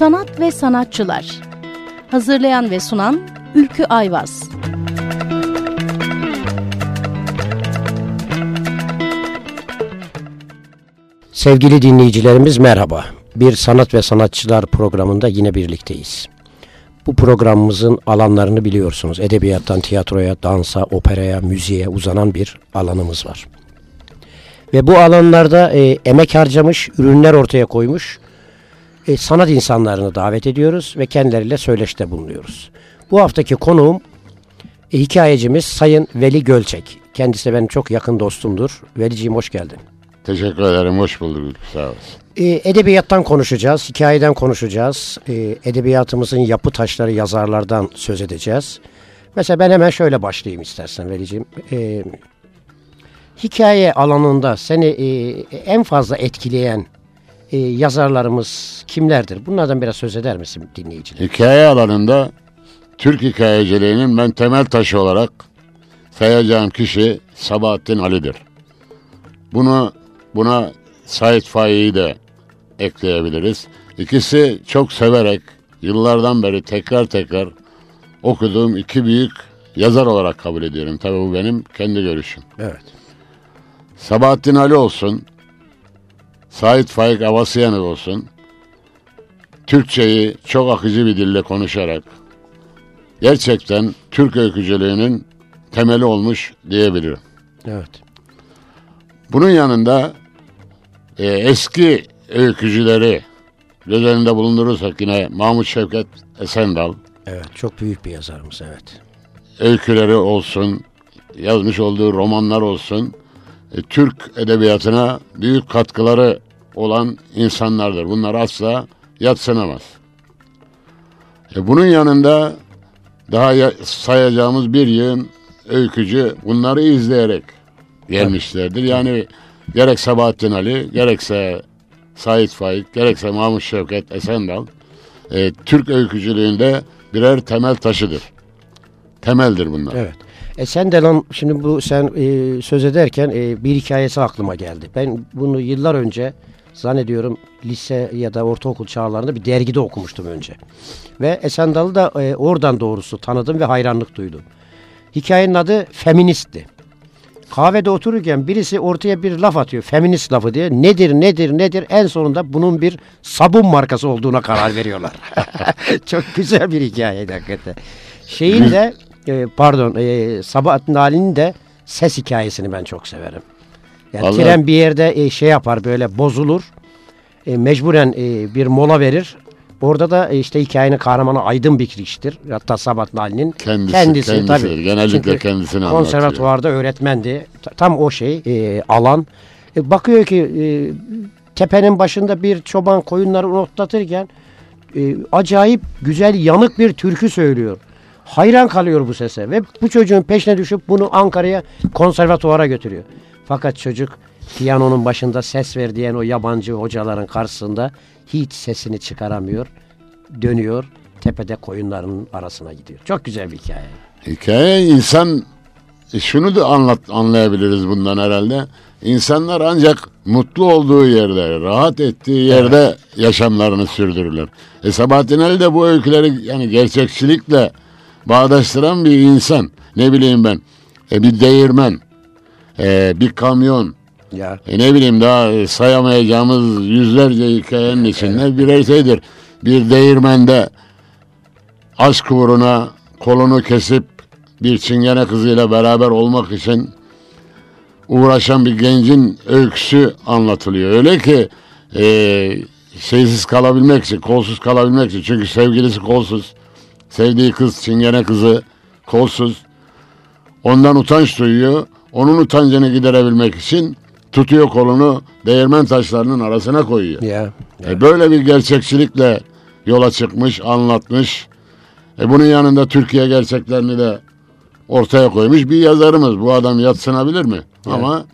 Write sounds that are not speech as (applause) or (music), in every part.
Sanat ve Sanatçılar Hazırlayan ve sunan Ülkü Ayvaz Sevgili dinleyicilerimiz merhaba. Bir Sanat ve Sanatçılar programında yine birlikteyiz. Bu programımızın alanlarını biliyorsunuz. Edebiyattan tiyatroya, dansa, operaya, müziğe uzanan bir alanımız var. Ve bu alanlarda e, emek harcamış, ürünler ortaya koymuş e, sanat insanlarını davet ediyoruz ve kendileriyle söyleşte bulunuyoruz. Bu haftaki konuğum e, hikayecimiz Sayın Veli Gölçek. Kendisi de benim çok yakın dostumdur. Veliciğim hoş geldin. Teşekkür ederim, hoş bulduk. Sağ olasın. E, edebiyattan konuşacağız, hikayeden konuşacağız. E, edebiyatımızın yapı taşları yazarlardan söz edeceğiz. Mesela ben hemen şöyle başlayayım istersen Veliciğim. E, hikaye alanında seni e, en fazla etkileyen e, yazarlarımız kimlerdir? Bunlardan biraz söz eder misin dinleyiciler? Hikaye alanında Türk hikayeciliğinin ben temel taşı olarak sayacağım kişi Sabahattin Ali'dir. Bunu buna Said Faik'i de ekleyebiliriz. İkisi çok severek yıllardan beri tekrar tekrar okuduğum iki büyük yazar olarak kabul ediyorum. Tabii bu benim kendi görüşüm. Evet. Sabahattin Ali olsun, Said Faik Avasıyanık olsun, Türkçeyi çok akıcı bir dille konuşarak gerçekten Türk öykücülüğünün temeli olmuş diyebilirim. Evet. Bunun yanında e, eski öykücüleri göz önünde bulundurursak yine Mahmut Şevket Esendal Evet, çok büyük bir yazarımız evet. öyküleri olsun, yazmış olduğu romanlar olsun, e, Türk edebiyatına büyük katkıları olan insanlardır. Bunlar asla yatsınamaz. E, bunun yanında daha ya- sayacağımız bir yığın öykücü bunları izleyerek gelmişlerdir. Yani gerek Sabahattin Ali, gerekse Said Faik, gerekse Mahmut Şevket Esendal e, Türk öykücülüğünde birer temel taşıdır. Temeldir bunlar. Evet. E sen de lan şimdi bu sen e, söz ederken e, bir hikayesi aklıma geldi. Ben bunu yıllar önce zannediyorum lise ya da ortaokul çağlarında bir dergide okumuştum önce. Ve Esendal'ı da e, oradan doğrusu tanıdım ve hayranlık duydum. Hikayenin adı Feminist'ti. Kahvede otururken birisi ortaya bir laf atıyor. Feminist lafı diye. Nedir nedir nedir en sonunda bunun bir sabun markası olduğuna karar veriyorlar. (laughs) Çok güzel bir hikayeydi hakikaten. Şeyin de e, pardon e, Sabahattin Ali'nin de ses hikayesini ben çok severim. Yani Vallahi- tren bir yerde e, şey yapar böyle bozulur. E, mecburen e, bir mola verir. Orada da e, işte hikayenin kahramanı aydın bir kişidir. Hatta Sabahattin Ali'nin Kendisi, kendisi, kendisidir. tabii. Genellikle Çünkü kendisini Konservatuvarda öğretmendi. Ta- Tam o şey e, alan. E, bakıyor ki e, tepenin başında bir çoban koyunları otlatırken e, acayip güzel yanık bir türkü söylüyor. Hayran kalıyor bu sese ve bu çocuğun peşine düşüp bunu Ankara'ya konservatuvara götürüyor. Fakat çocuk piyanonun başında ses ver diyen o yabancı hocaların karşısında hiç sesini çıkaramıyor. Dönüyor tepede koyunların arasına gidiyor. Çok güzel bir hikaye. Hikaye insan e, şunu da anlat anlayabiliriz bundan herhalde. İnsanlar ancak mutlu olduğu yerde, rahat ettiği yerde yaşamlarını sürdürürler. E Sabahattin Ali de bu öyküleri yani gerçekçilikle bağdaştıran bir insan. Ne bileyim ben. E bir değirmen, e bir kamyon, Ya e ne bileyim daha sayamayacağımız yüzlerce hikayenin içinde birer şeydir. Bir değirmende aşk uğruna kolunu kesip bir çingene kızıyla beraber olmak için uğraşan bir gencin öyküsü anlatılıyor. Öyle ki e, şeysiz kalabilmek için, kolsuz kalabilmek için. Çünkü sevgilisi kolsuz, sevdiği kız çingene kızı kolsuz. Ondan utanç duyuyor. Onun utancını giderebilmek için tutuyor kolunu değirmen taşlarının arasına koyuyor. ya E böyle bir gerçekçilikle yola çıkmış, anlatmış. E bunun yanında Türkiye gerçeklerini de ortaya koymuş bir yazarımız. Bu adam yatsınabilir mi? Ama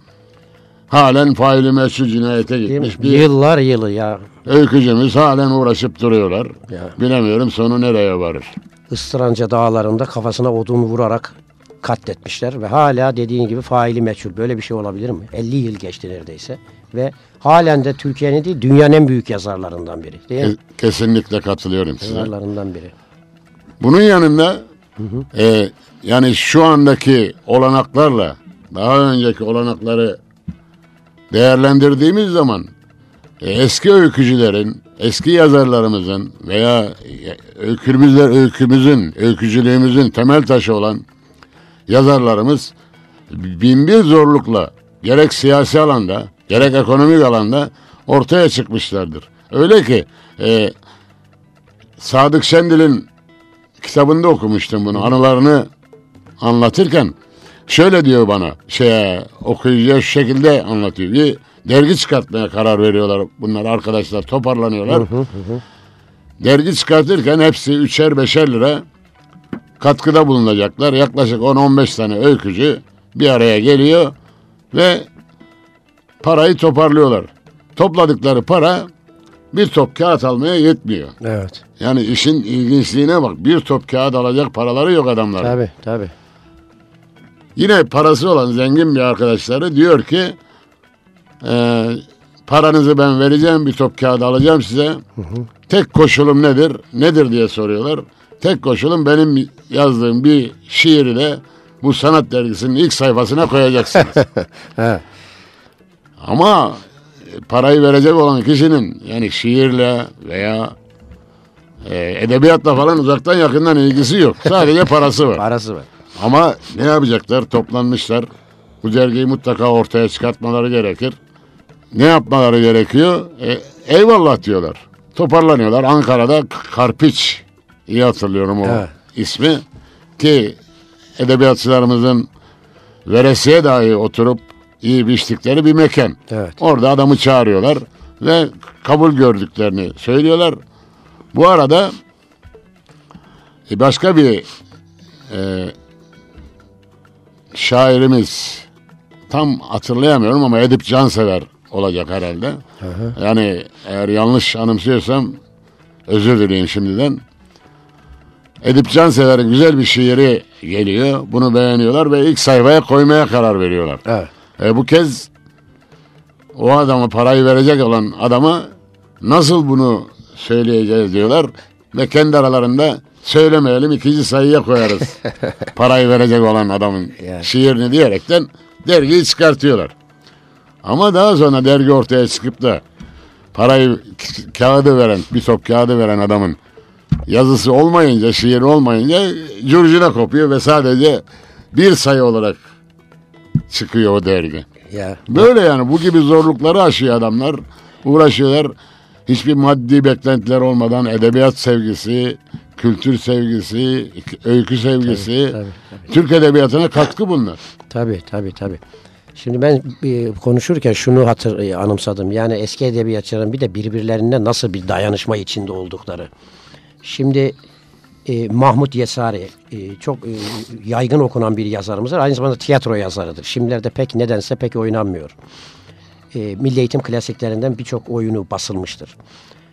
halen faili meşhur cinayete gitmiş bir Yıllar yılı ya. öykücümüz halen uğraşıp duruyorlar. Ya. Bilemiyorum sonu nereye varır. Istıranca dağlarında kafasına odun vurarak katletmişler ve hala dediğin gibi faili meçhul. Böyle bir şey olabilir mi? 50 yıl geçti neredeyse ve halen de Türkiye'nin değil dünyanın en büyük yazarlarından biri. Değil mi? Ke- Kesinlikle katılıyorum size. Yazarlarından biri. Bunun yanında e, yani şu andaki olanaklarla daha önceki olanakları değerlendirdiğimiz zaman e, eski öykücülerin, eski yazarlarımızın veya e, öykümüzler öykümüzün, öykücülüğümüzün temel taşı olan yazarlarımız binbir zorlukla gerek siyasi alanda gerek ekonomik alanda ortaya çıkmışlardır. Öyle ki e, Sadık Şendil'in kitabında okumuştum bunu. Anılarını anlatırken şöyle diyor bana. Şey okuyucuya şu şekilde anlatıyor. Bir dergi çıkartmaya karar veriyorlar bunlar arkadaşlar toparlanıyorlar. Dergi çıkartırken hepsi üçer beşer lira katkıda bulunacaklar. Yaklaşık 10-15 tane öykücü bir araya geliyor ve parayı toparlıyorlar. Topladıkları para bir top kağıt almaya yetmiyor. Evet. Yani işin ilginçliğine bak. Bir top kağıt alacak paraları yok adamların. Tabii tabii. Yine parası olan zengin bir arkadaşları diyor ki e, paranızı ben vereceğim bir top kağıt alacağım size. Tek koşulum nedir? Nedir diye soruyorlar. Tek koşulum benim yazdığım bir şiiri de bu sanat dergisinin ilk sayfasına koyacaksınız. (laughs) Ama e, parayı verecek olan kişinin yani şiirle veya e, edebiyatla falan uzaktan yakından ilgisi yok. (laughs) Sadece parası var. Parası var. Ama ne yapacaklar? Toplanmışlar. Bu dergiyi mutlaka ortaya çıkartmaları gerekir. Ne yapmaları gerekiyor? E, eyvallah diyorlar. Toparlanıyorlar. Ankara'da Karpiç. iyi hatırlıyorum o Evet. ismi. Ki edebiyatçılarımızın veresiye dahi oturup iyi biçtikleri bir mekan. Evet. Orada adamı çağırıyorlar ve kabul gördüklerini söylüyorlar. Bu arada e, başka bir e, şairimiz tam hatırlayamıyorum ama Edip Cansever olacak herhalde. Yani eğer yanlış anımsıyorsam özür dileyim şimdiden. Edip Cansever'in güzel bir şiiri geliyor. Bunu beğeniyorlar ve ilk sayfaya koymaya karar veriyorlar. Evet. E, bu kez o adamı parayı verecek olan adama nasıl bunu söyleyeceğiz diyorlar ve kendi aralarında söylemeyelim ikinci sayıya koyarız. (laughs) parayı verecek olan adamın Yani. şiirini diyerekten dergiyi çıkartıyorlar. Ama daha sonra dergi ortaya çıkıp da parayı kağıdı veren, bir top kağıdı veren adamın yazısı olmayınca, şiir olmayınca curcuna kopuyor ve sadece bir sayı olarak çıkıyor o dergi. Ya. Böyle yani bu gibi zorlukları aşıyor adamlar. Uğraşıyorlar. Hiçbir maddi beklentiler olmadan edebiyat sevgisi, kültür sevgisi, öykü sevgisi, tabii, Türk edebiyatına katkı bunlar. Tabii tabii tabii. Şimdi ben e, konuşurken şunu hatır e, anımsadım. Yani eski edebiyatçıların bir de birbirlerine nasıl bir dayanışma içinde oldukları. Şimdi e, Mahmut Yesari e, çok e, yaygın okunan bir yazarımızdır. Aynı zamanda tiyatro yazarıdır. Şimdilerde pek nedense pek oynanmıyor. E, Milli Eğitim klasiklerinden birçok oyunu basılmıştır.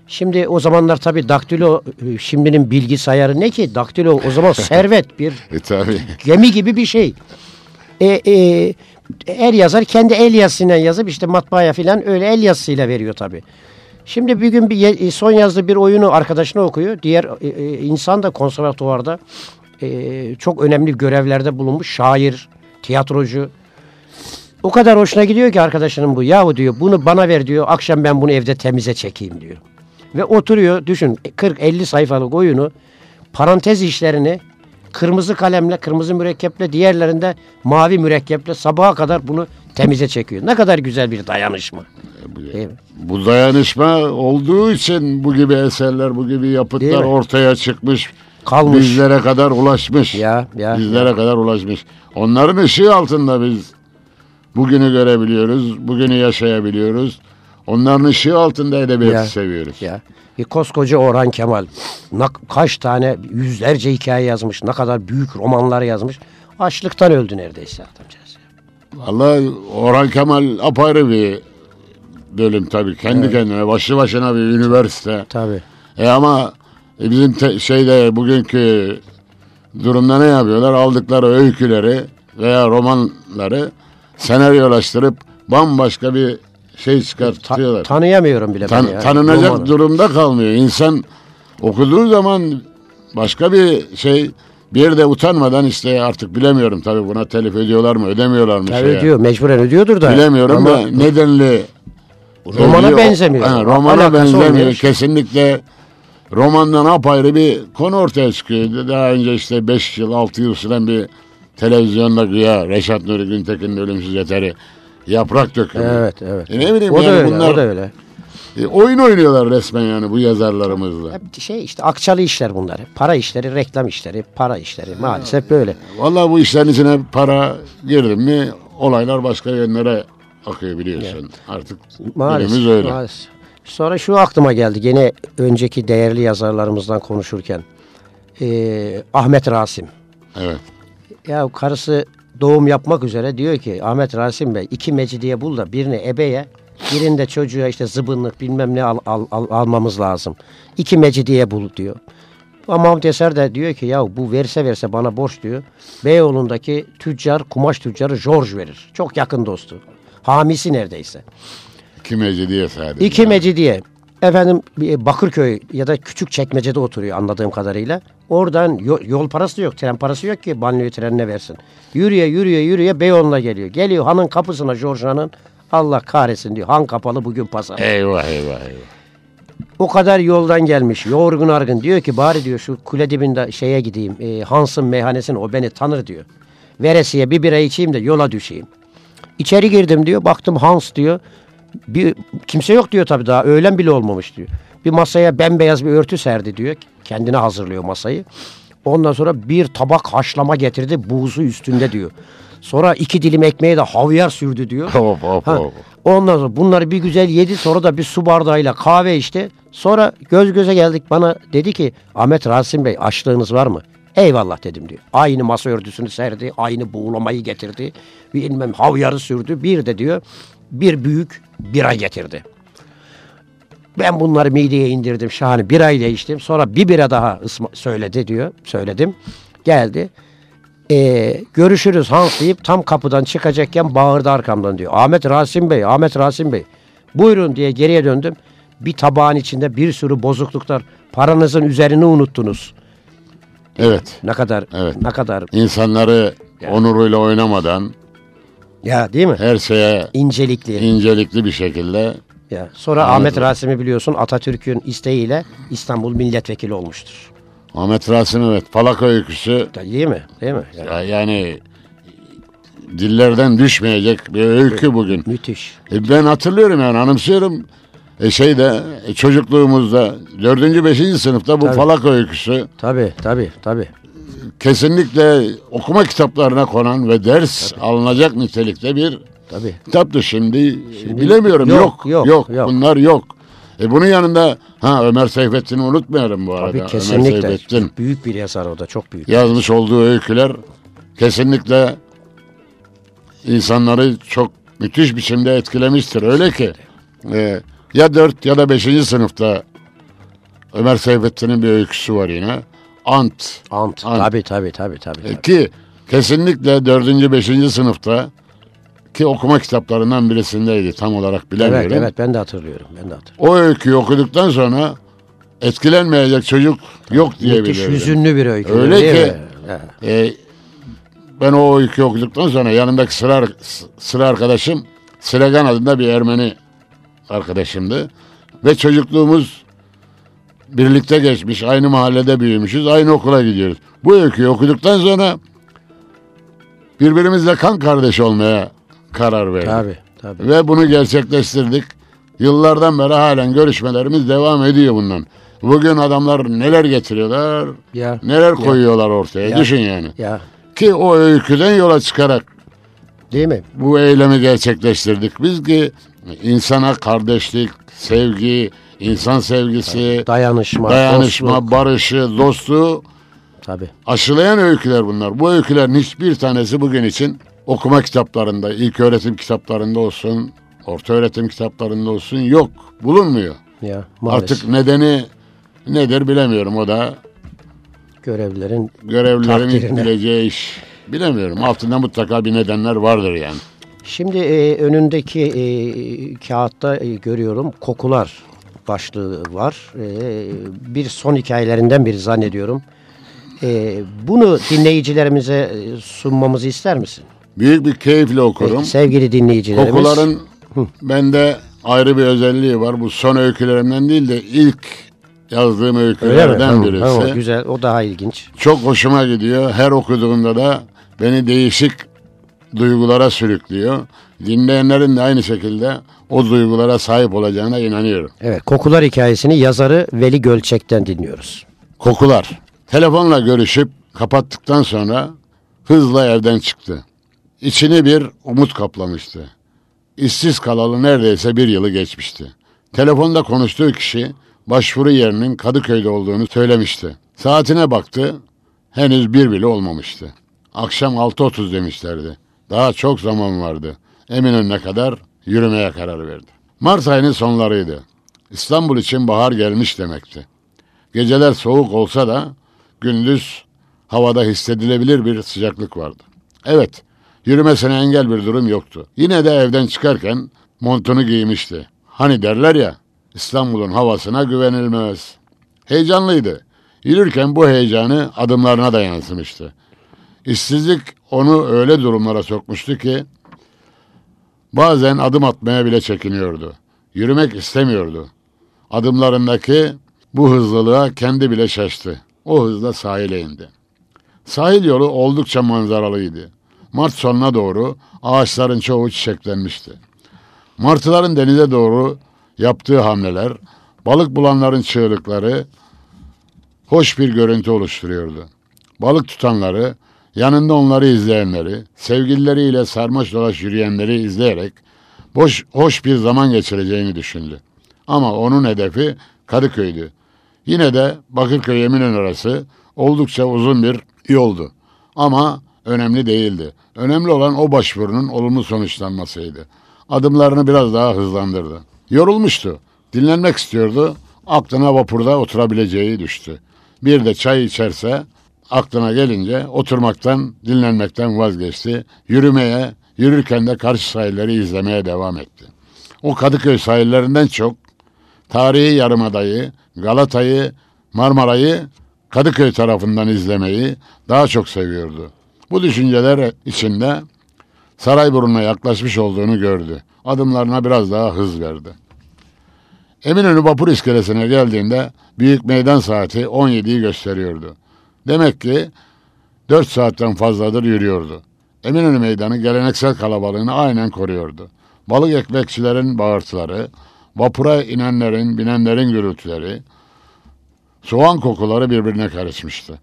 Şimdi o zamanlar tabii daktilo e, şimdinin bilgisayarı ne ki? Daktilo o zaman (laughs) servet bir E tabi. gemi gibi bir şey. E, e, her yazar kendi el yazısıyla yazıp işte matbaaya filan öyle el yazısıyla veriyor tabi. Şimdi bir gün bir ye- son yazdığı bir oyunu arkadaşına okuyor. Diğer e, e, insan da konservatuvarda e, çok önemli görevlerde bulunmuş şair, tiyatrocu. O kadar hoşuna gidiyor ki arkadaşının bu. Yahu diyor bunu bana ver diyor. Akşam ben bunu evde temize çekeyim diyor. Ve oturuyor düşün 40-50 sayfalık oyunu parantez işlerini kırmızı kalemle, kırmızı mürekkeple, diğerlerinde mavi mürekkeple sabaha kadar bunu temize çekiyor. Ne kadar güzel bir dayanışma. Değil mi? Bu dayanışma olduğu için bu gibi eserler, bu gibi yapıtlar ortaya çıkmış. Kalmış. Bizlere kadar ulaşmış. Ya, ya, Bizlere kadar ulaşmış. Onların ışığı altında biz bugünü görebiliyoruz, bugünü yaşayabiliyoruz. Onların ışığı altında edebiyatı Ya. seviyoruz. Ya. Bir koskoca Orhan Kemal kaç tane yüzlerce hikaye yazmış. Ne kadar büyük romanlar yazmış. Açlıktan öldü neredeyse adamcağız. Vallahi Orhan Kemal apayrı bir bölüm tabii. Kendi kendine başlı başına bir üniversite. Tabii. E ama e, bizim te- şeyde bugünkü durumda ne yapıyorlar? Aldıkları öyküleri veya romanları senaryolaştırıp bambaşka bir şey Ta- çıkartıyorlar. tanıyamıyorum bile Tan- ben ya. tanınacak Romanı. durumda kalmıyor. İnsan okuduğu zaman başka bir şey bir yerde utanmadan işte artık bilemiyorum tabii buna telif ediyorlar mı ödemiyorlar mı Tabii ödüyor, mecburen ödüyordur da. Bilemiyorum Ama da nedenli Romana ödüyor. benzemiyor. Ha, romana Alakası benzemiyor. olmuyor. Kesinlikle romandan apayrı bir konu ortaya çıkıyor. Daha önce işte 5 yıl 6 yıl süren bir televizyonda güya Reşat Nuri Güntekin'in ölümsüz yeteri yaprak dökümü. Evet, evet. E ne bileyim o da yani öyle, bunlar o da öyle. e, oyun oynuyorlar resmen yani bu yazarlarımızla. Şey işte akçalı işler bunlar. Para işleri, reklam işleri, para işleri. Maalesef böyle. Vallahi bu işlerin içine para girdi mi olaylar başka yönlere akıyor biliyorsun. Artık Maalesef. öyle. maalesef. Sonra şu aklıma geldi gene önceki değerli yazarlarımızdan konuşurken. Ee, Ahmet Rasim. Evet. Ya karısı doğum yapmak üzere diyor ki Ahmet Rasim Bey iki mecidiye bul da birini ebeye birinde çocuğa işte zıbınlık bilmem ne al, al- al- almamız lazım. İki mecidiye bul diyor. Ama Mahmut Eser de diyor ki ya bu verse verse bana borç diyor. Beyoğlu'ndaki tüccar, kumaş tüccarı George verir. Çok yakın dostu. Hamisi neredeyse. İki mecidiye sadece. İki mecidiye. Efendim Bakırköy ya da küçük çekmecede oturuyor anladığım kadarıyla. Oradan yo- yol parası yok, tren parası yok ki banliyö trenine versin. Yürüye yürüye yürüye Beyoğlu'na geliyor. Geliyor hanın kapısına George Han'ın. Allah kahretsin diyor. Han kapalı bugün pazar. Eyvah eyvah eyvah. O kadar yoldan gelmiş. Yorgun argın. Diyor ki bari diyor şu kule dibinde şeye gideyim. E, Hans'ın meyhanesine o beni tanır diyor. Veresiye bir bira içeyim de yola düşeyim. İçeri girdim diyor. Baktım Hans diyor. Bir, kimse yok diyor tabii daha. Öğlen bile olmamış diyor. Bir masaya bembeyaz bir örtü serdi diyor. Kendine hazırlıyor masayı. Ondan sonra bir tabak haşlama getirdi. Buğzu üstünde diyor. Sonra iki dilim ekmeğe de havyar sürdü diyor. (laughs) Hop hop Ha, hop. Ondan sonra bunları bir güzel yedi sonra da bir su bardağıyla kahve içti. Sonra göz göze geldik bana dedi ki Ahmet Rasim Bey açlığınız var mı? Eyvallah dedim diyor. Aynı masa örtüsünü serdi, aynı buğulamayı getirdi. Bilmem havyarı sürdü. Bir de diyor bir büyük bira getirdi. Ben bunları mideye indirdim şahane birayla içtim. Sonra bir bira daha söyledi diyor. Söyledim. Geldi. Ee, görüşürüz Hans deyip tam kapıdan çıkacakken bağırdı arkamdan diyor. Ahmet Rasim Bey, Ahmet Rasim Bey. Buyurun diye geriye döndüm. Bir tabağın içinde bir sürü bozukluklar. Paranızın üzerini unuttunuz. Evet. Ne kadar Evet. ne kadar İnsanları onuruyla oynamadan ya değil mi? her şeye İncelikli. incelikli bir şekilde ya. Sonra Ahmet Rasim'i biliyorsun Atatürk'ün isteğiyle İstanbul milletvekili olmuştur. Ahmet Rasim evet Falaka öyküsü Değil mi? Değil mi? Yani ya- yani dillerden düşmeyecek bir öykü bugün. müthiş. E, ben hatırlıyorum yani anımsıyorum. E, şeyde e, çocukluğumuzda dördüncü beşinci sınıfta bu Tabii. Falaka öyküsü Tabii tabii tabii. Kesinlikle okuma kitaplarına konan ve ders alınacak nitelikte bir Tabii. kitaptı şimdi, bilemiyorum yok, yok yok, yok, yok. bunlar yok. E bunun yanında ha Ömer Seyfettin'i unutmayalım bu arada. Tabii Ömer kesinlikle. Seyfettin Büyük bir yazar o da çok büyük. yazmış olduğu öyküler kesinlikle insanları çok müthiş biçimde etkilemiştir. Öyle ki e, ya 4 ya da 5. sınıfta Ömer Seyfettin'in bir öyküsü var yine. Ant. Ant. Ant. Tabii tabii tabii tabii. E, tabii. Ki kesinlikle 4. 5. sınıfta ki okuma kitaplarından birisindeydi tam olarak bilemiyorum. Evet evet ben de hatırlıyorum. Ben de hatırlıyorum. O öyküyü okuduktan sonra etkilenmeyecek çocuk yok Müthiş diyebilirim. hüzünlü bir öykü. Öyle ki-. E, ben o öyküyü okuduktan sonra yanımdaki sıra, sıra arkadaşım Siregan adında bir Ermeni arkadaşımdı. Ve çocukluğumuz birlikte geçmiş. Aynı mahallede büyümüşüz. Aynı okula gidiyoruz. Bu öyküyü okuduktan sonra birbirimizle kan kardeş olmaya karar verdik. Tabii tabii. Ve bunu gerçekleştirdik. Yıllardan beri halen görüşmelerimiz devam ediyor bundan. Bugün adamlar neler getiriyorlar, Ya neler koyuyorlar ortaya. Ya. Düşün yani. ya Ki o öyküden yola çıkarak değil mi? bu eylemi gerçekleştirdik. Biz ki insana kardeşlik, sevgi, insan sevgisi, Dayanışma, dayanışma, dostluk. barışı, dostluğu Tabii. aşılayan öyküler bunlar. Bu öykülerin hiçbir tanesi bugün için okuma kitaplarında, ilk öğretim kitaplarında olsun, orta öğretim kitaplarında olsun yok. Bulunmuyor. Ya maalesef Artık nedeni nedir bilemiyorum. O da görevlilerin görevlilerin Takdirine. bileceği iş. Bilemiyorum. Altında mutlaka bir nedenler vardır yani. Şimdi e, önündeki e, kağıtta e, görüyorum kokular başlığı var. E, bir son hikayelerinden biri zannediyorum. E, bunu dinleyicilerimize e, sunmamızı ister misin? Büyük bir keyifle okurum. Peki, sevgili dinleyicilerimiz. Kokuların bende ayrı bir özelliği var. Bu son öykülerimden değil de ilk yazdığım öykülerden Tamam, birisi. tamam, güzel. O daha ilginç. Çok hoşuma gidiyor. Her okuduğumda da beni değişik duygulara sürüklüyor. Dinleyenlerin de aynı şekilde o duygulara sahip olacağına inanıyorum. Evet, Kokular hikayesini yazarı Veli Gölçek'ten dinliyoruz. Kokular. Telefonla görüşüp kapattıktan sonra hızla evden çıktı. İçini bir umut kaplamıştı. İşsiz kalalı neredeyse bir yılı geçmişti. Telefonda konuştuğu kişi başvuru yerinin Kadıköy'de olduğunu söylemişti. Saatine baktı, henüz bir bile olmamıştı. Akşam 6.30 demişlerdi. Daha çok zaman vardı. Eminönü'ne kadar yürümeye karar verdi. Mart ayının sonlarıydı. İstanbul için bahar gelmiş demekti. Geceler soğuk olsa da gündüz havada hissedilebilir bir sıcaklık vardı. Evet, yürümesine engel bir durum yoktu. Yine de evden çıkarken montunu giymişti. Hani derler ya, İstanbul'un havasına güvenilmez. Heyecanlıydı. Yürürken bu heyecanı adımlarına da yansımıştı. İşsizlik onu öyle durumlara sokmuştu ki bazen adım atmaya bile çekiniyordu. Yürümek istemiyordu. Adımlarındaki bu hızlılığa kendi bile şaştı. O hızla sahile indi. Sahil yolu oldukça manzaralıydı. Mart sonuna doğru ağaçların çoğu çiçeklenmişti. Martıların denize doğru yaptığı hamleler, balık bulanların çığlıkları hoş bir görüntü oluşturuyordu. Balık tutanları, yanında onları izleyenleri, sevgilileriyle sarmaş dolaş yürüyenleri izleyerek boş, hoş bir zaman geçireceğini düşündü. Ama onun hedefi Kadıköy'dü. Yine de Bakırköy Eminönü arası oldukça uzun bir yoldu. Ama önemli değildi. Önemli olan o başvurunun olumlu sonuçlanmasıydı. Adımlarını biraz daha hızlandırdı. Yorulmuştu. Dinlenmek istiyordu. Aklına vapurda oturabileceği düştü. Bir de çay içerse aklına gelince oturmaktan, dinlenmekten vazgeçti. Yürümeye, yürürken de karşı sahilleri izlemeye devam etti. O Kadıköy sahillerinden çok tarihi yarımadayı, Galata'yı, Marmara'yı Kadıköy tarafından izlemeyi daha çok seviyordu. Bu düşünceler içinde Sarayburnu'na yaklaşmış olduğunu gördü. Adımlarına biraz daha hız verdi. Eminönü vapur iskelesine geldiğinde büyük meydan saati 17'yi gösteriyordu. Demek ki 4 saatten fazladır yürüyordu. Eminönü meydanı geleneksel kalabalığını aynen koruyordu. Balık ekmekçilerin bağırtıları, vapura inenlerin, binenlerin gürültüleri, soğan kokuları birbirine karışmıştı.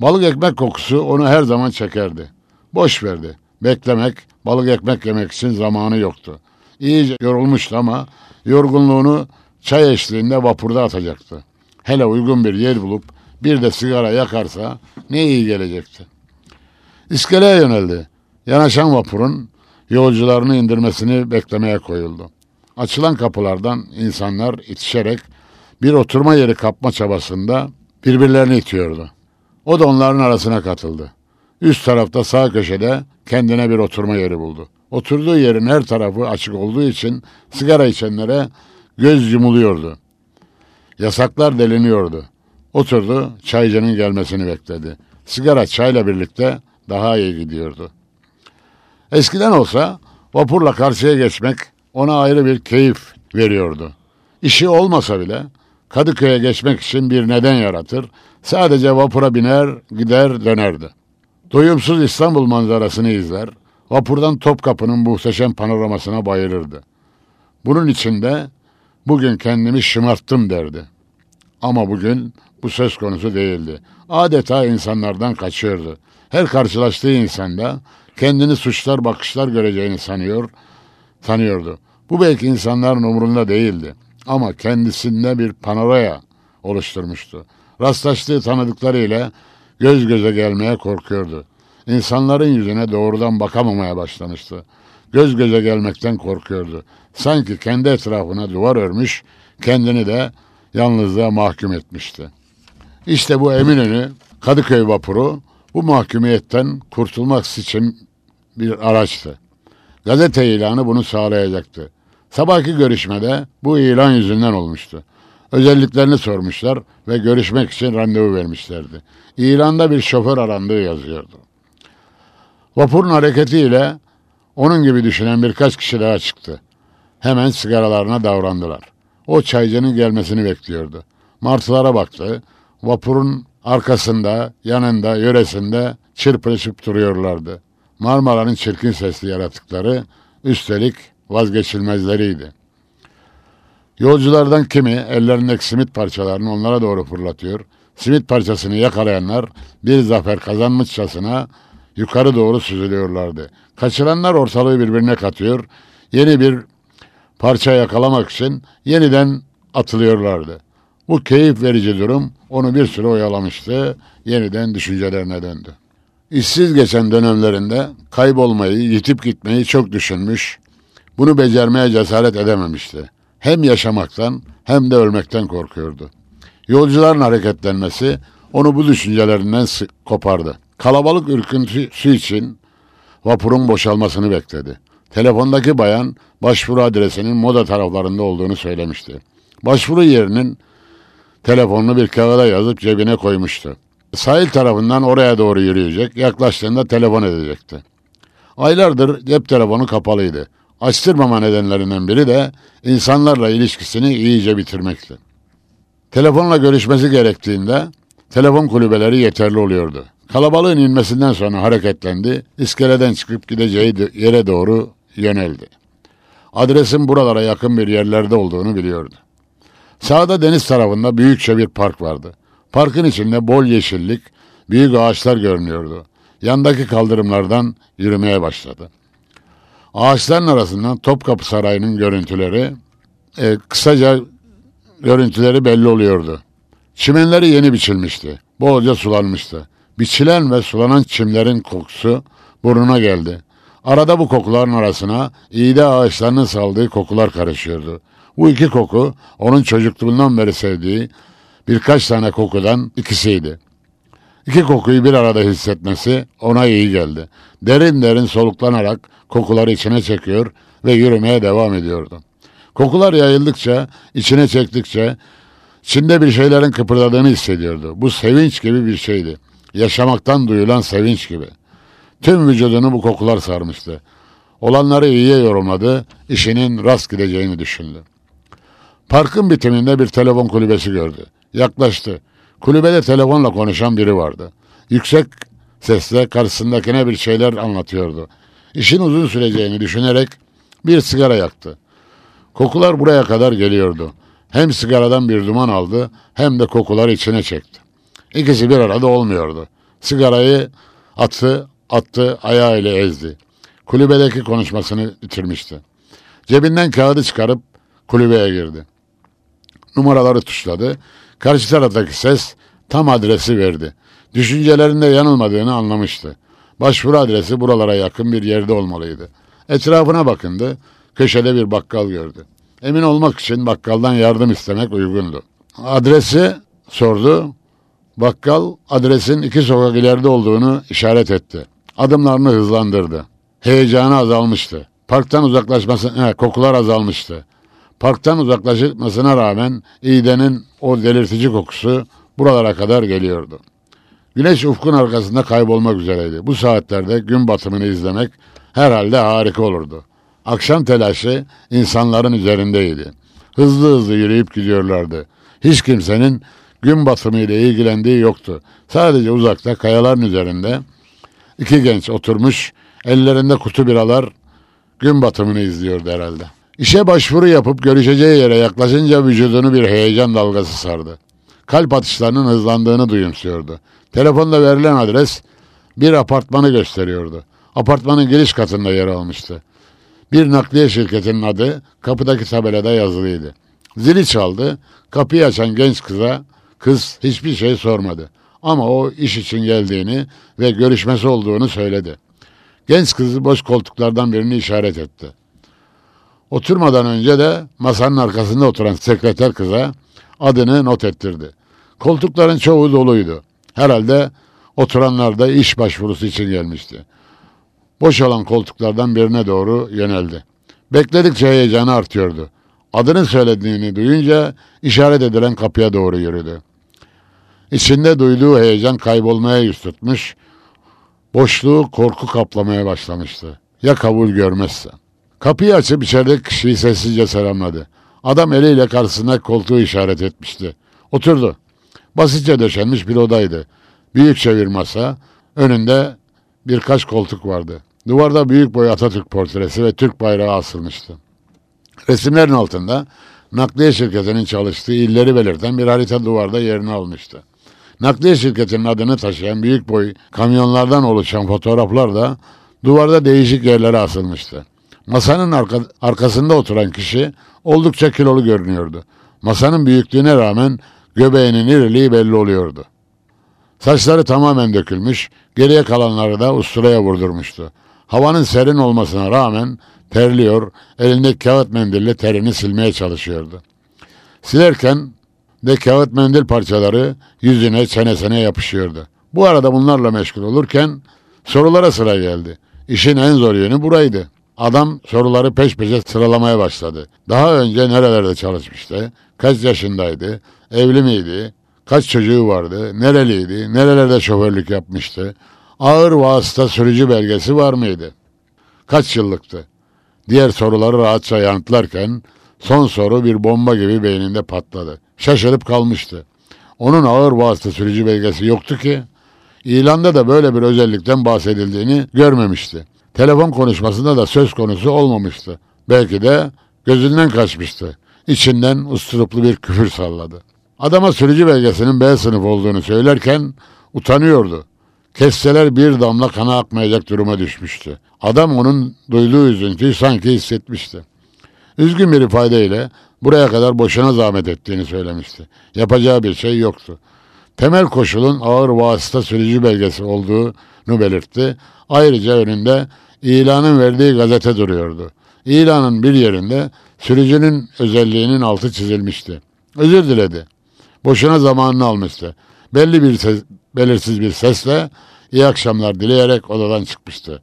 Balık ekmek kokusu onu her zaman çekerdi. Boş verdi. Beklemek, balık ekmek yemek için zamanı yoktu. İyice yorulmuştu ama yorgunluğunu çay eşliğinde vapurda atacaktı. Hele uygun bir yer bulup bir de sigara yakarsa ne iyi gelecekti. İskeleye yöneldi. Yanaşan vapurun yolcularını indirmesini beklemeye koyuldu. Açılan kapılardan insanlar itişerek bir oturma yeri kapma çabasında birbirlerini itiyordu. O da onların arasına katıldı. Üst tarafta sağ köşede kendine bir oturma yeri buldu. Oturduğu yerin her tarafı açık olduğu için sigara içenlere göz yumuluyordu. Yasaklar deliniyordu. Oturdu, çaycının gelmesini bekledi. Sigara çayla birlikte daha iyi gidiyordu. Eskiden olsa vapurla karşıya geçmek ona ayrı bir keyif veriyordu. İşi olmasa bile Kadıköy'e geçmek için bir neden yaratır, sadece vapura biner, gider, dönerdi. Doyumsuz İstanbul manzarasını izler, vapurdan Topkapı'nın muhteşem panoramasına bayılırdı. Bunun içinde bugün kendimi şımarttım derdi. Ama bugün bu söz konusu değildi. Adeta insanlardan kaçıyordu. Her karşılaştığı insanda kendini suçlar bakışlar göreceğini sanıyor, sanıyordu. Bu belki insanların umurunda değildi. Ama kendisinde bir panoraya oluşturmuştu. Rastlaştığı tanıdıklarıyla göz göze gelmeye korkuyordu. İnsanların yüzüne doğrudan bakamamaya başlamıştı. Göz göze gelmekten korkuyordu. Sanki kendi etrafına duvar örmüş, kendini de yalnızlığa mahkum etmişti. İşte bu Eminönü Kadıköy vapuru bu mahkumiyetten kurtulmak için bir araçtı. Gazete ilanı bunu sağlayacaktı. Sabahki görüşmede bu ilan yüzünden olmuştu. Özelliklerini sormuşlar ve görüşmek için randevu vermişlerdi. İlanda bir şoför arandığı yazıyordu. Vapurun hareketiyle onun gibi düşünen birkaç kişi daha çıktı. Hemen sigaralarına davrandılar. O çaycının gelmesini bekliyordu. Martılara baktı. Vapurun arkasında, yanında, yöresinde çırpınışıp duruyorlardı. Marmara'nın çirkin sesli yaratıkları üstelik vazgeçilmezleriydi. Yolculardan kimi ellerindeki simit parçalarını onlara doğru fırlatıyor. Simit parçasını yakalayanlar bir zafer kazanmışçasına yukarı doğru süzülüyorlardı. Kaçıranlar ortalığı birbirine katıyor. Yeni bir parça yakalamak için yeniden atılıyorlardı. Bu keyif verici durum onu bir süre oyalamıştı. Yeniden düşüncelerine döndü. İşsiz geçen dönemlerinde kaybolmayı, yitip gitmeyi çok düşünmüş. Bunu becermeye cesaret edememişti. Hem yaşamaktan hem de ölmekten korkuyordu. Yolcuların hareketlenmesi onu bu düşüncelerinden kopardı. Kalabalık ürküntüsü için vapurun boşalmasını bekledi. Telefondaki bayan başvuru adresinin moda taraflarında olduğunu söylemişti. Başvuru yerinin telefonunu bir kağıda yazıp cebine koymuştu. Sahil tarafından oraya doğru yürüyecek, yaklaştığında telefon edecekti. Aylardır cep telefonu kapalıydı. Açtırmama nedenlerinden biri de insanlarla ilişkisini iyice bitirmekti. Telefonla görüşmesi gerektiğinde telefon kulübeleri yeterli oluyordu. Kalabalığın inmesinden sonra hareketlendi, iskeleden çıkıp gideceği yere doğru yöneldi. Adresin buralara yakın bir yerlerde olduğunu biliyordu. Sağda deniz tarafında büyükçe bir park vardı. Parkın içinde bol yeşillik, büyük ağaçlar görünüyordu. Yandaki kaldırımlardan yürümeye başladı. Ağaçların arasından Topkapı Sarayı'nın görüntüleri, e, kısaca görüntüleri belli oluyordu. Çimenleri yeni biçilmişti. Bolca sulanmıştı. Biçilen ve sulanan çimlerin kokusu burnuna geldi. Arada bu kokuların arasına iğde ağaçlarının saldığı kokular karışıyordu. Bu iki koku onun çocukluğundan beri sevdiği birkaç tane kokudan ikisiydi. İki kokuyu bir arada hissetmesi ona iyi geldi. Derin derin soluklanarak kokuları içine çekiyor ve yürümeye devam ediyordu. Kokular yayıldıkça, içine çektikçe içinde bir şeylerin kıpırdadığını hissediyordu. Bu sevinç gibi bir şeydi. Yaşamaktan duyulan sevinç gibi. Tüm vücudunu bu kokular sarmıştı. Olanları iyiye yorumladı, işinin rast gideceğini düşündü. Parkın bitiminde bir telefon kulübesi gördü. Yaklaştı. Kulübede telefonla konuşan biri vardı. Yüksek sesle karşısındakine bir şeyler anlatıyordu. İşin uzun süreceğini düşünerek bir sigara yaktı. Kokular buraya kadar geliyordu. Hem sigaradan bir duman aldı hem de kokular içine çekti. İkisi bir arada olmuyordu. Sigarayı attı, attı, ayağıyla ezdi. Kulübedeki konuşmasını bitirmişti. Cebinden kağıdı çıkarıp kulübeye girdi. Numaraları tuşladı. Karşı taraftaki ses tam adresi verdi. Düşüncelerinde yanılmadığını anlamıştı. Başvuru adresi buralara yakın bir yerde olmalıydı. Etrafına bakındı. Köşede bir bakkal gördü. Emin olmak için bakkaldan yardım istemek uygundu. Adresi sordu. Bakkal adresin iki sokak ileride olduğunu işaret etti. Adımlarını hızlandırdı. Heyecanı azalmıştı. Parktan uzaklaşması, he, kokular azalmıştı. Parktan uzaklaşmasına rağmen iğdenin o delirtici kokusu buralara kadar geliyordu. Güneş ufkun arkasında kaybolmak üzereydi. Bu saatlerde gün batımını izlemek herhalde harika olurdu. Akşam telaşı insanların üzerindeydi. Hızlı hızlı yürüyüp gidiyorlardı. Hiç kimsenin gün batımı ile ilgilendiği yoktu. Sadece uzakta kayaların üzerinde iki genç oturmuş, ellerinde kutu biralar gün batımını izliyordu herhalde. İşe başvuru yapıp görüşeceği yere yaklaşınca vücudunu bir heyecan dalgası sardı. Kalp atışlarının hızlandığını duyumsuyordu. Telefonda verilen adres bir apartmanı gösteriyordu. Apartmanın giriş katında yer almıştı. Bir nakliye şirketinin adı kapıdaki tabelada yazılıydı. Zili çaldı. Kapıyı açan genç kıza kız hiçbir şey sormadı. Ama o iş için geldiğini ve görüşmesi olduğunu söyledi. Genç kızı boş koltuklardan birini işaret etti. Oturmadan önce de masanın arkasında oturan sekreter kıza adını not ettirdi. Koltukların çoğu doluydu. Herhalde oturanlar da iş başvurusu için gelmişti. Boş olan koltuklardan birine doğru yöneldi. Bekledikçe heyecanı artıyordu. Adını söylediğini duyunca işaret edilen kapıya doğru yürüdü. İçinde duyduğu heyecan kaybolmaya yüz tutmuş, boşluğu korku kaplamaya başlamıştı. Ya kabul görmezse? Kapıyı açıp içerideki kişiyi sessizce selamladı. Adam eliyle karşısına koltuğu işaret etmişti. Oturdu. Basitçe döşenmiş bir odaydı. Büyükçe bir masa, önünde birkaç koltuk vardı. Duvarda büyük boy Atatürk portresi ve Türk bayrağı asılmıştı. Resimlerin altında nakliye şirketinin çalıştığı illeri belirten bir harita duvarda yerini almıştı. Nakliye şirketinin adını taşıyan büyük boy kamyonlardan oluşan fotoğraflar da duvarda değişik yerlere asılmıştı. Masanın arka, arkasında oturan kişi oldukça kilolu görünüyordu. Masanın büyüklüğüne rağmen göbeğinin iriliği belli oluyordu. Saçları tamamen dökülmüş, geriye kalanları da usturaya vurdurmuştu. Havanın serin olmasına rağmen terliyor, elindeki kağıt mendille terini silmeye çalışıyordu. Silerken de kağıt mendil parçaları yüzüne, çenesine yapışıyordu. Bu arada bunlarla meşgul olurken sorulara sıra geldi. İşin en zor yönü buraydı. Adam soruları peş peşe sıralamaya başladı. Daha önce nerelerde çalışmıştı? Kaç yaşındaydı? Evli miydi? Kaç çocuğu vardı? Nereliydi? Nerelerde şoförlük yapmıştı? Ağır vasıta sürücü belgesi var mıydı? Kaç yıllıktı? Diğer soruları rahatça yanıtlarken son soru bir bomba gibi beyninde patladı. Şaşırıp kalmıştı. Onun ağır vasıta sürücü belgesi yoktu ki. İlanda da böyle bir özellikten bahsedildiğini görmemişti. Telefon konuşmasında da söz konusu olmamıştı. Belki de gözünden kaçmıştı. İçinden usturuplu bir küfür salladı. Adama sürücü belgesinin B sınıf olduğunu söylerken utanıyordu. Kesseler bir damla kana akmayacak duruma düşmüştü. Adam onun duyduğu üzüntüyü sanki hissetmişti. Üzgün bir ifadeyle buraya kadar boşuna zahmet ettiğini söylemişti. Yapacağı bir şey yoktu. Temel koşulun ağır vasıta sürücü belgesi olduğunu belirtti. Ayrıca önünde ilanın verdiği gazete duruyordu. İlanın bir yerinde sürücünün özelliğinin altı çizilmişti. Özür diledi. Boşuna zamanını almıştı. Belli bir ses, belirsiz bir sesle iyi akşamlar dileyerek odadan çıkmıştı.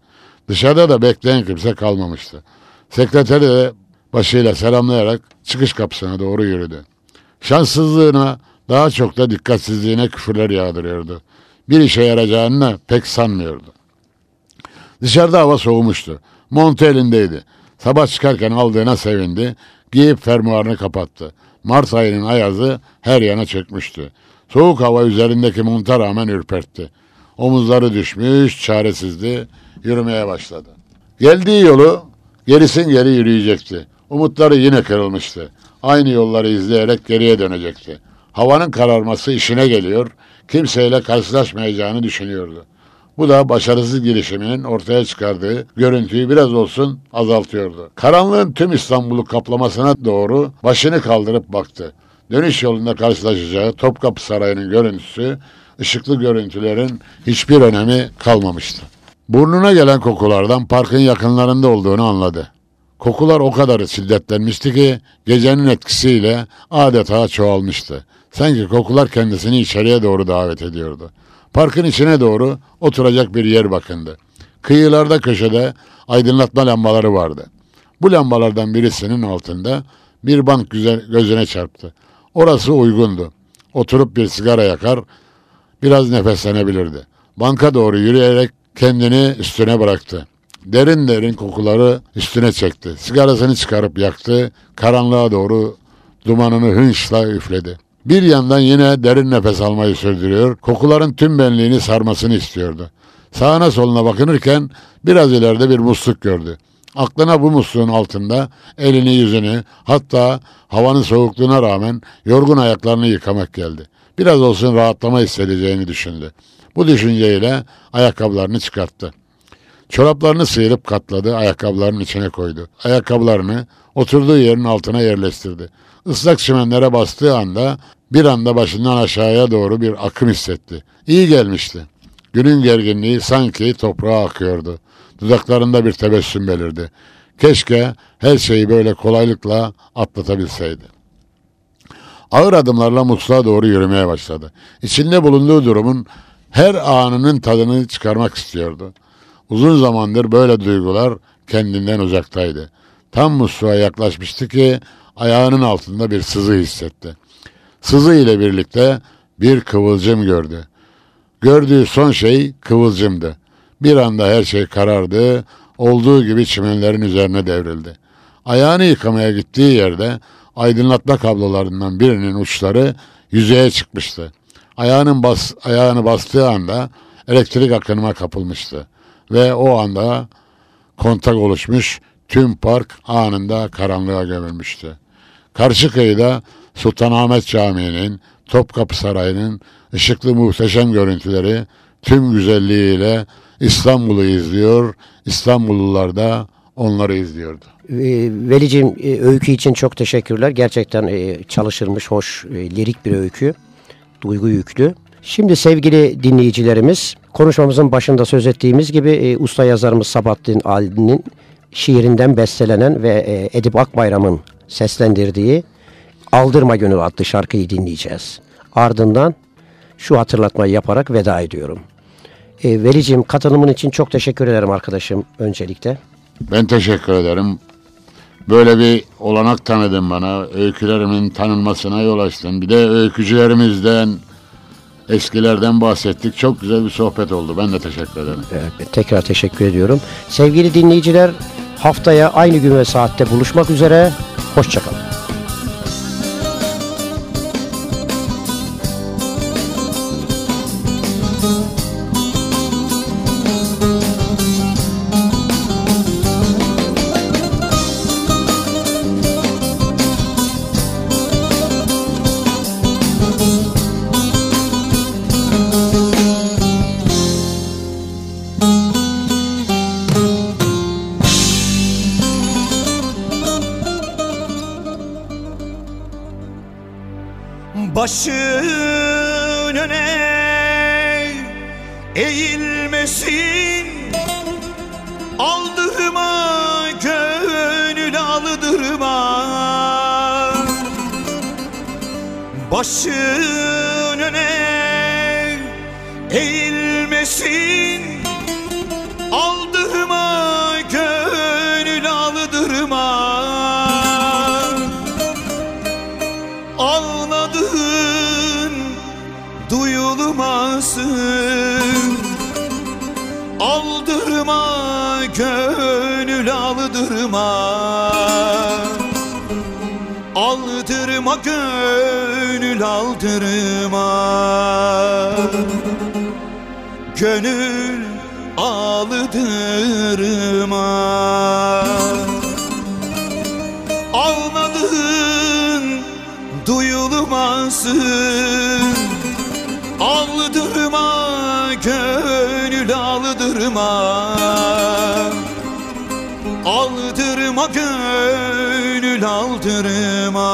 Dışarıda da bekleyen kimse kalmamıştı. Sekreteri de başıyla selamlayarak çıkış kapısına doğru yürüdü. Şanssızlığına daha çok da dikkatsizliğine küfürler yağdırıyordu. Bir işe yarayacağını pek sanmıyordu. Dışarıda hava soğumuştu. Montu elindeydi. Sabah çıkarken aldığına sevindi. Giyip fermuarını kapattı. Mart ayının ayazı her yana çökmüştü. Soğuk hava üzerindeki monta rağmen ürpertti. Omuzları düşmüş, çaresizdi. Yürümeye başladı. Geldiği yolu gerisin geri yürüyecekti. Umutları yine kırılmıştı. Aynı yolları izleyerek geriye dönecekti. Havanın kararması işine geliyor, kimseyle karşılaşmayacağını düşünüyordu. Bu da başarısız girişiminin ortaya çıkardığı görüntüyü biraz olsun azaltıyordu. Karanlığın tüm İstanbul'u kaplamasına doğru başını kaldırıp baktı. Dönüş yolunda karşılaşacağı Topkapı Sarayı'nın görüntüsü, ışıklı görüntülerin hiçbir önemi kalmamıştı. Burnuna gelen kokulardan parkın yakınlarında olduğunu anladı. Kokular o kadar şiddetlenmişti ki gecenin etkisiyle adeta çoğalmıştı. Sanki kokular kendisini içeriye doğru davet ediyordu. Parkın içine doğru oturacak bir yer bakındı. Kıyılarda köşede aydınlatma lambaları vardı. Bu lambalardan birisinin altında bir bank gözüne çarptı. Orası uygundu. Oturup bir sigara yakar, biraz nefeslenebilirdi. Banka doğru yürüyerek kendini üstüne bıraktı. Derin derin kokuları üstüne çekti. Sigarasını çıkarıp yaktı, karanlığa doğru dumanını hınçla üfledi. Bir yandan yine derin nefes almayı sürdürüyor, kokuların tüm benliğini sarmasını istiyordu. Sağına soluna bakınırken biraz ileride bir musluk gördü. Aklına bu musluğun altında elini yüzünü hatta havanın soğukluğuna rağmen yorgun ayaklarını yıkamak geldi. Biraz olsun rahatlama hissedeceğini düşündü. Bu düşünceyle ayakkabılarını çıkarttı. Çoraplarını sıyırıp katladı, ayakkabılarının içine koydu. Ayakkabılarını oturduğu yerin altına yerleştirdi. Islak çimenlere bastığı anda bir anda başından aşağıya doğru bir akım hissetti. İyi gelmişti. Günün gerginliği sanki toprağa akıyordu. Dudaklarında bir tebessüm belirdi. Keşke her şeyi böyle kolaylıkla atlatabilseydi. Ağır adımlarla musluğa doğru yürümeye başladı. İçinde bulunduğu durumun her anının tadını çıkarmak istiyordu. Uzun zamandır böyle duygular kendinden uzaktaydı. Tam musluğa yaklaşmıştı ki ayağının altında bir sızı hissetti. Sızı ile birlikte bir kıvılcım gördü. Gördüğü son şey kıvılcımdı. Bir anda her şey karardı, olduğu gibi çimenlerin üzerine devrildi. Ayağını yıkamaya gittiği yerde aydınlatma kablolarından birinin uçları yüzeye çıkmıştı. Ayağının bas, ayağını bastığı anda elektrik akınıma kapılmıştı. Ve o anda kontak oluşmuş tüm park anında karanlığa gömülmüştü. Karşı kıyıda Sultanahmet Camii'nin, Topkapı Sarayı'nın ışıklı muhteşem görüntüleri tüm güzelliğiyle İstanbul'u izliyor, İstanbullular da onları izliyordu. E, Velicim e, öykü için çok teşekkürler. Gerçekten e, çalışılmış, hoş, e, lirik bir öykü. Duygu yüklü. Şimdi sevgili dinleyicilerimiz, konuşmamızın başında söz ettiğimiz gibi e, usta yazarımız Sabahattin Ali'nin şiirinden bestelenen ve e, Edip Akbayram'ın seslendirdiği Aldırma Gönül adlı şarkıyı dinleyeceğiz. Ardından şu hatırlatmayı yaparak veda ediyorum. E, Velicim katılımın için çok teşekkür ederim arkadaşım öncelikle. Ben teşekkür ederim. Böyle bir olanak tanıdın bana. Öykülerimin tanınmasına yol açtın. Bir de öykücülerimizden, eskilerden bahsettik. Çok güzel bir sohbet oldu. Ben de teşekkür ederim. Evet, tekrar teşekkür ediyorum. Sevgili dinleyiciler haftaya aynı gün ve saatte buluşmak üzere. Hoşçakalın. Başın öne eğilmesin. Aldırma gönül aldırma. Başın öne eğilmesin aldırma Aldırma gönül aldırma Gönül aldırma Ağladın duyulmasın Aldırma gönül Aldırma gönül aldırma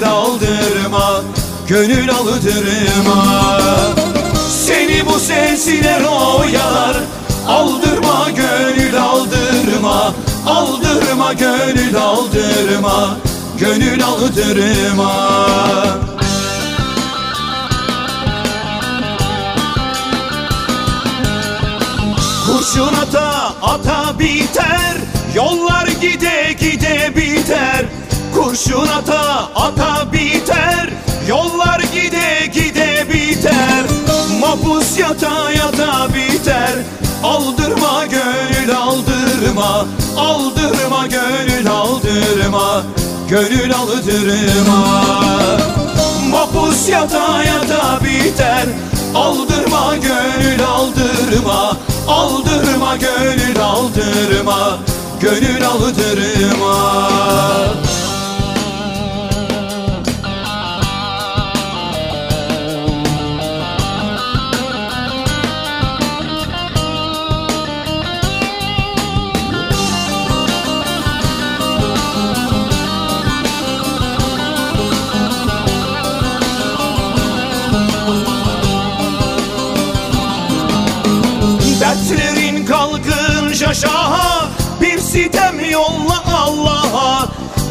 gönül aldırma Gönül aldırma. Seni bu sesler oyalar Aldırma gönül aldırma. Aldırma gönül aldırma Gönül aldırma. Kurşun ata ata biter Yollar gide gide Kurşun ata ata biter. Yollar gide gide biter. Mapus yata yata biter. Aldırma gönül aldırma. Aldırma gönül aldırma. Gönül aldırma. Mapus yata yata biter. Aldırma gönül aldırma. Aldırma gönül aldırma. Gönül aldırma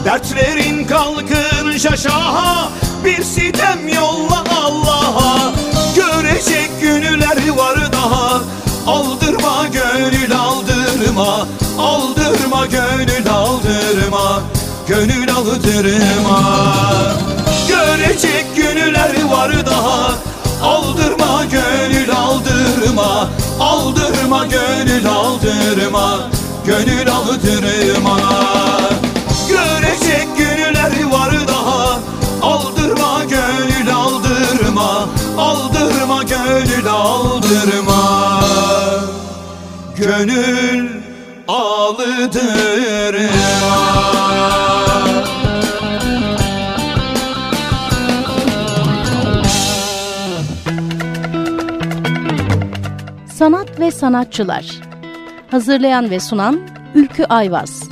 Dertlerin kalkın şaşaha Bir sitem yolla Allah'a. Görecek günler var daha Aldırma gönül aldırma. Aldırma gönül aldırma Gönül aldırma. Görecek günler var daha Aldırma gönül aldırma. Aldırma gönül aldırma Gönül aldırma gönül aldırma Gönül aldırma Sanat ve sanatçılar. Hazırlayan ve sunan Ülkü Ayvaz.